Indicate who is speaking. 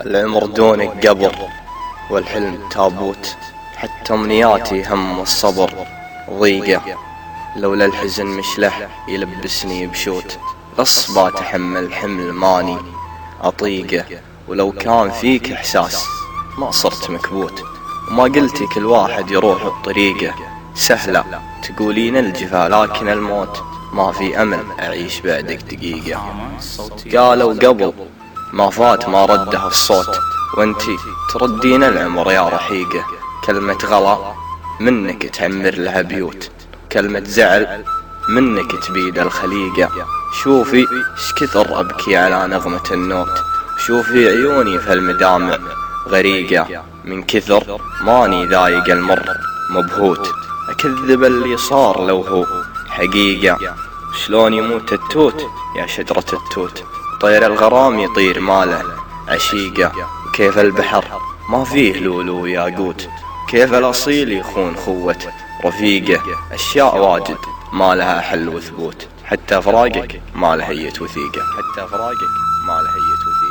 Speaker 1: العمر دونك قبر والحلم تابوت حتى أمنياتي هم الصبر. ضيقة لولا الحزن مش له يلبسني بشوت. غصبا تحمل حمل ماني أطيقة ولو كان فيك إحساس ما صرت مكبوت. وما قلتي كل واحد يروح بطريقة سهلة. تقولين الجفا لكن الموت ما في أمل أعيش بعدك دقيقة. قالوا قبل ما فات ما رده الصوت. وانتي تردين العمر يا رحيقة كلمة غلا منك تعمر لها بيوت. كلمة زعل منك تبيد الخليقة شوفي اش كثر أبكي على نغمة النوت. شوفي عيوني في المدامع غريقة. من كثر ماني ذايق المر مبهوت. أكذب اللي صار لو هو حقيقة. شلون يموت التوت يا شجرة التوت. طير الغرام يطير ماله. عشيقة وكيف البحر؟ ما فيه لولو وياقوت كيف الأصيل يخون خوة رفيقة أشياء واجد ما لها حل وثبوت. حتى فراقك ما لها هية وثيقة حتى فراقك ما لها هية وثيقة